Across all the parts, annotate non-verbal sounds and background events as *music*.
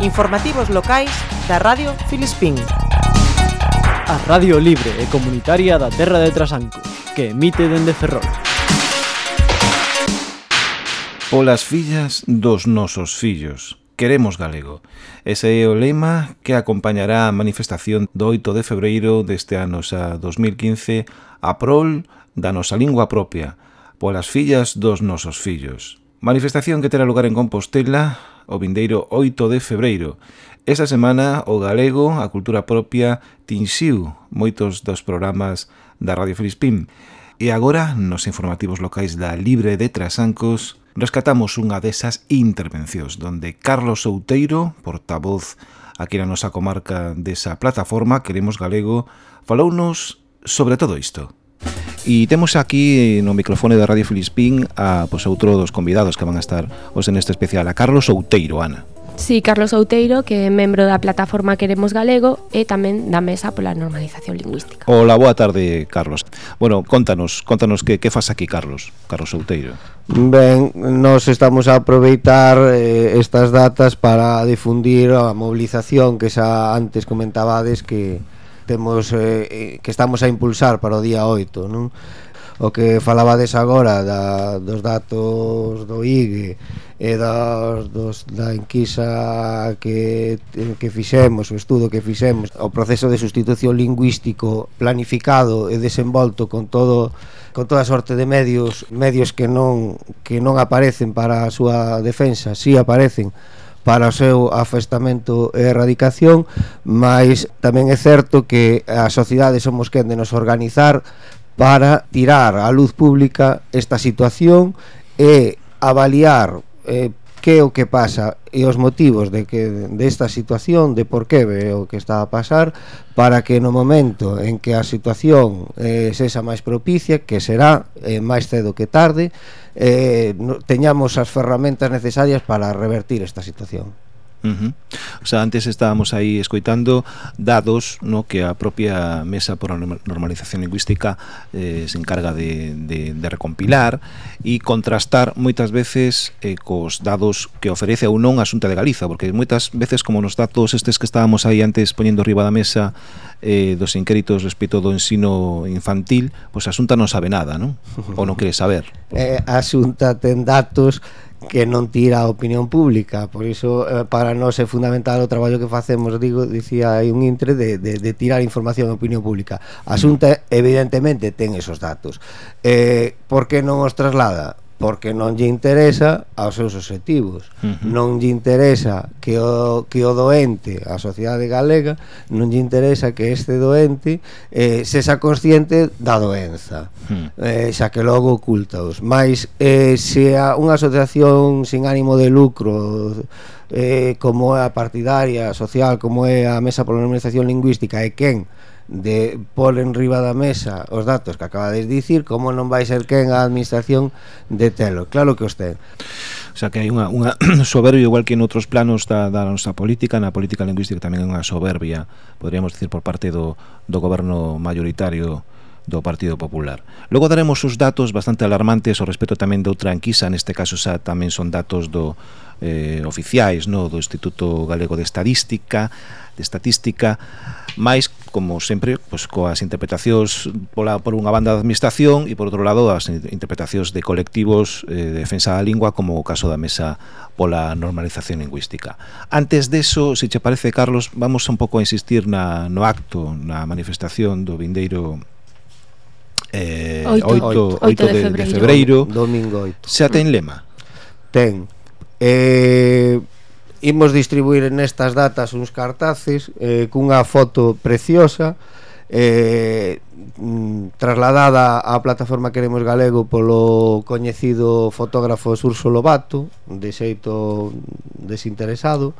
Informativos locais da Radio Filispín. A Radio Libre e Comunitaria da Terra de Trasanco, que emite dende Ferrol. Polas fillas dos nosos fillos. Queremos galego. Ese é o lema que acompañará a manifestación do 8 de febreiro deste ano xa 2015 a prol da nosa lingua propia, polas fillas dos nosos fillos. Manifestación que terá lugar en Compostela o vindeiro 8 de febreiro. Esta semana o galego, a cultura propia, tinxiu moitos dos programas da Radio Filispín. E agora, nos informativos locais da Libre de Trasancos, rescatamos unha desas intervencións donde Carlos Souteiro, portavoz aquí na nosa comarca desa plataforma Queremos Galego, falounos sobre todo isto. E temos aquí no microfone da Radio Filispín a pois, outro dos convidados que van a estar hoxe neste especial, a Carlos Outeiro, Ana. Sí, Carlos Outeiro, que é membro da plataforma Queremos Galego e tamén da Mesa pola Normalización Lingüística. Ola, boa tarde, Carlos. Bueno, contanos, contanos que, que faz aquí, Carlos, Carlos Outeiro. Ben, nos estamos a aproveitar eh, estas datas para difundir a mobilización que xa antes comentabades que, temos eh, eh, que estamos a impulsar para o día 8, non? O que falabades agora da, dos datos do IGE e das, dos, da enquisa que, eh, que fixemos, o estudo que fixemos, o proceso de sustitución lingüístico planificado e desenvolto con todo con toda sorte de medios, medios que non que non aparecen para a súa defensa, si aparecen para o seu afestamento e erradicación, mas tamén é certo que a sociedade somos quen de nos organizar para tirar á luz pública esta situación e avaliar eh, que é o que pasa e os motivos de que desta de situación, de por que ve o que está a pasar, para que no momento en que a situación eh, sexa máis propicia, que será eh, máis cedo que tarde, eh, no, teñamos as ferramentas necesarias para revertir esta situación. Uh -huh. O sea, antes estábamos aí escoitando dados no que a propia Mesa por a Normalización Lingüística eh, se encarga de, de, de recompilar e contrastar moitas veces eh, cos dados que ofrece ou non a Xunta de Galiza, porque moitas veces como nos datos estes que estábamos aí antes poñendo riba da mesa eh, dos inquéritos respecto do ensino infantil, pois pues a Xunta non sabe nada, non? Ou non quere saber. Eh, a Xunta ten datos que non tira a opinión pública. Por iso eh, para nós é fundamental o traballo que facemos, digo, dicía hai un intre de, de, de tirar información a opinión pública. A Xunta evidentemente ten esos datos. Eh, por que non os traslada? porque non lle interesa aos seus objetivos uh -huh. non lle interesa que o, que o doente a sociedade galega non lle interesa que este doente eh, sexa consciente da doenza uh -huh. eh, xa que logo ocultaos mas eh, se a unha asociación sin ánimo de lucro eh, como é a partidaria social como é a mesa por normalización lingüística e quen de pôr en riba da mesa os datos que acabades de dicir, como non vai ser quen a administración de telo. Claro que os ten. O sea, que hai unha, unha *coughs* soberbia, igual que en outros planos da, da nosa política, na política lingüística tamén hai unha soberbia, podríamos dicir, por parte do, do goberno mayoritario do Partido Popular. Logo daremos os datos bastante alarmantes ao respecto tamén de outra enquisa, neste caso xa tamén son datos do eh, oficiais, no, do Instituto Galego de Estadística, de Estatística, máis como sempre, pois coas interpretacións pola por unha banda da administración e por outro lado as interpretacións de colectivos eh, de defensa da lingua como o caso da mesa pola normalización lingüística. Antes deso, se che parece Carlos, vamos un pouco a insistir na no acto, na manifestación do vindeiro eh 8 8, 8 de, de febreiro, de febreiro domingo 8. Xa ten lema. Ten. Eh imos distribuir nestas datas uns cartaces eh, cunha foto preciosa eh, trasladada á plataforma Queremos Galego polo coñecido fotógrafo Surso Lobato de xeito desinteresado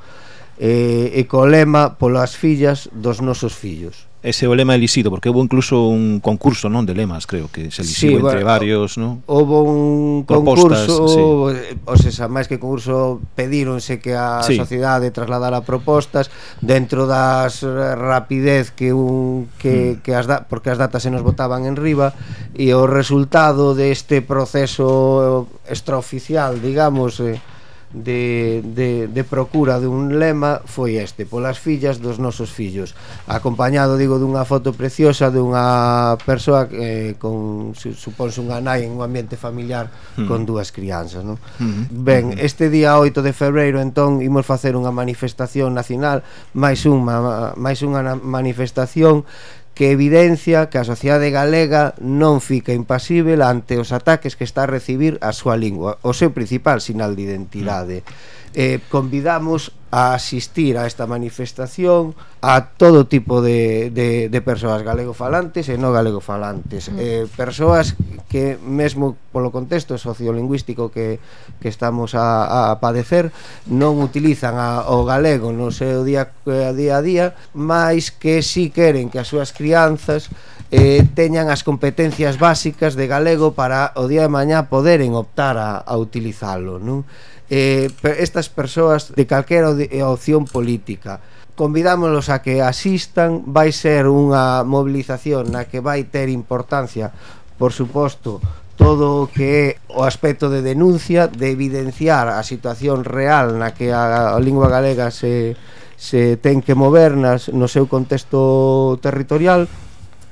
eh, e co lema polas fillas dos nosos fillos ese o lema elixido, porque houve incluso un concurso, non, de lemas, creo que se elixiu sí, entre bueno, varios, non? Houve un Propostas, concurso, sí. ou sea, máis que concurso, pedíronse que a sí. sociedade trasladara propostas dentro das eh, rapidez que un que, mm. que as da, porque as datas se nos votaban en riba e o resultado deste proceso extraoficial, digamos, eh, de, de, de procura dun lema foi este polas fillas dos nosos fillos acompañado, digo, dunha foto preciosa dunha persoa eh, con, supónse suponse unha nai en un ambiente familiar mm. con dúas crianzas non? Mm ben, hmm. este día 8 de febreiro entón imos facer unha manifestación nacional máis unha, máis unha manifestación que evidencia que a sociedade galega non fica impasível ante os ataques que está a recibir a súa lingua, o seu principal sinal de identidade. Mm. Eh, convidamos a asistir a esta manifestación a todo tipo de, de, de persoas galegofalantes e non galegofalantes, mm. eh, persoas que mesmo polo contexto sociolingüístico que, que estamos a, a padecer non utilizan a, o galego no seu día a día a día máis que si queren que as súas crianzas eh, teñan as competencias básicas de galego para o día de mañá poderen optar a, a utilizalo non? Eh, estas persoas de calquera eh, opción política convidámoslos a que asistan vai ser unha movilización na que vai ter importancia por suposto, todo o que é o aspecto de denuncia, de evidenciar a situación real na que a, a lingua galega se se ten que mover nas, no seu contexto territorial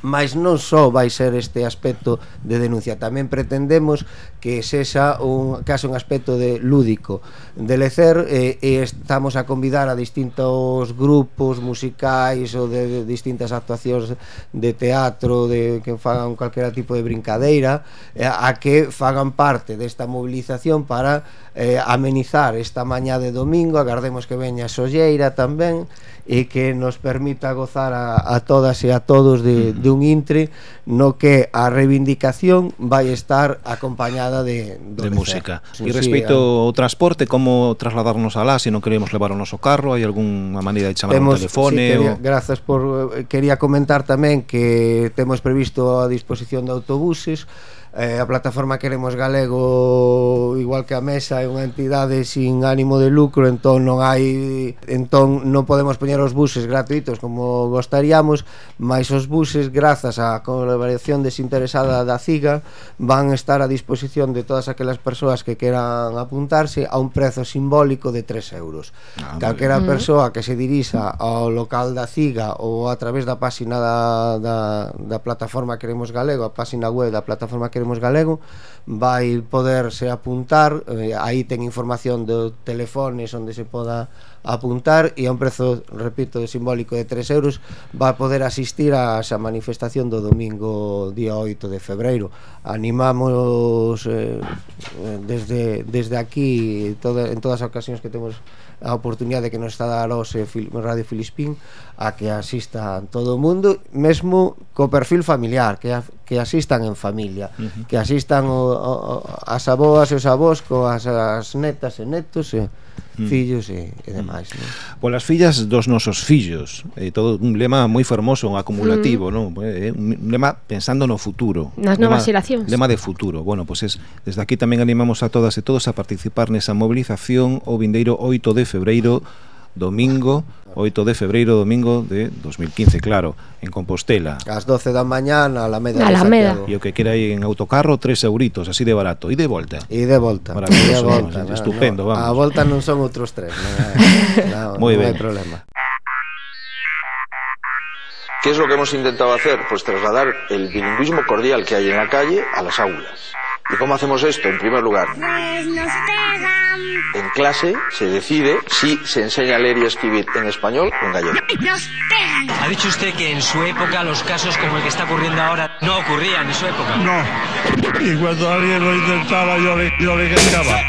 mas non só vai ser este aspecto de denuncia, tamén pretendemos que sexa un case un aspecto de lúdico, de lecer eh, e estamos a convidar a distintos grupos musicais ou de, de distintas actuacións de teatro, de que fagan calquera tipo de brincadeira, eh, a que fagan parte desta mobilización para eh, amenizar esta mañá de domingo, agardemos que veña Solleira tamén e que nos permita gozar a, a todas e a todos de, de un intre no que a reivindicación vai estar acompañada de, de, música. E respecto sí, ao transporte, como trasladarnos alá se non queremos levar o noso carro, hai algunha maneira de chamar temos, un telefone? Sí, quería, o... Grazas por... Eh, quería comentar tamén que temos previsto a disposición de autobuses eh, a plataforma Queremos Galego igual que a Mesa é unha entidade sin ánimo de lucro entón non hai entón non podemos poñer os buses gratuitos como gostaríamos mas os buses grazas á colaboración desinteresada da CIGA van estar a disposición de todas aquelas persoas que queran apuntarse a un prezo simbólico de 3 euros. Ah, calquera persoa que se dirixa ao local da CIGA ou a través da página da, da, da plataforma Queremos Galego a página web da plataforma Queremos Queremos Galego vai poderse apuntar eh, aí ten información de telefones onde se poda apuntar e a un prezo, repito, simbólico de 3 euros va a poder asistir a esa manifestación do domingo día 8 de febreiro animamos eh, desde, desde aquí toda, en todas as ocasións que temos a oportunidade que nos está a dar os Radio Filispín a que asistan todo o mundo mesmo co perfil familiar que, a, que asistan en familia uh -huh. que asistan o, o, as aboas e os avós coas as netas e netos e eh, mm. fillos e, e demais. Mm. Non? Polas fillas dos nosos fillos. É todo un lema moi formoso, un acumulativo, mm. non? É eh, eh, un lema pensando no futuro. Nas novas xeracións. Lema de futuro. Bueno, pois pues es, desde aquí tamén animamos a todas e todos a participar nesa mobilización o vindeiro 8 de febreiro domingo 8 de febreiro, domingo de 2015, claro, en Compostela. Ás 12 da mañá na Alameda, Alameda. E o que quera ir en autocarro, 3 euritos, así de barato. E de volta. E de volta. Maravilloso, de volta, no, estupendo, no, vamos. A volta non son outros tres, non, no, Muy non ben. hai problema. ¿Qué es lo que hemos intentado hacer? Pues trasladar el bilingüismo cordial que hay en la calle a las aulas. ¿Y cómo hacemos esto? En primer lugar, Pues nos. En clase se decide si se enseña a leer y escribir en español o en gallego. Nos pegan. Ha dicho usted que en su época los casos como el que está ocurriendo ahora no ocurrían en su época. No. Y cuando alguien lo intentaba, yo le, yo le gritaba.